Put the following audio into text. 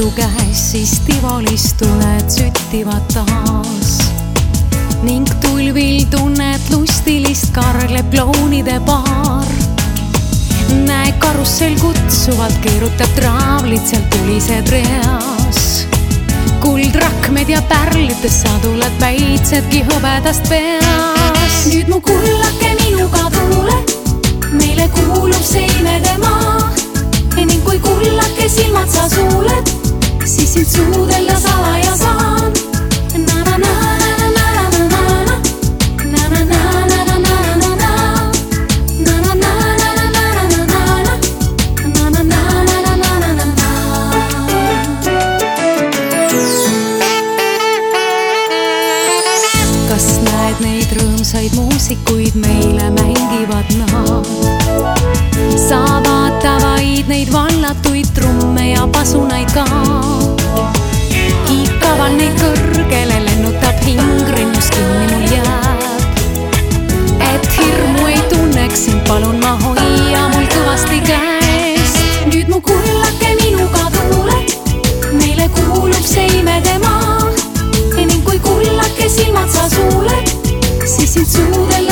raudu käes, siis Tivolis tuled süttivad taas. ning tulvil tunned lustilist kargleb klounide paar. näe, karussell kutsuvalt keerutab traavlit seal tulised reas. kuldrakmed ja pärlites sa tuled päitsedki hõbedast peas. nüüd mu kullake minuga tule, meile kuulub see imede maa ning kui kullake silmad sa suuled, sind suudelda salaja saan. kas näed neid rõõmsaid muusikuid, meile mängivad nad? sa vaata vaid neid vallatuid trumme palun ma hoia mul kõvasti käest. nüüd mu kullake minuga tuule, meile kuulub see imedemaa. ning kui kullake silmad sa suuled, siis sind suudel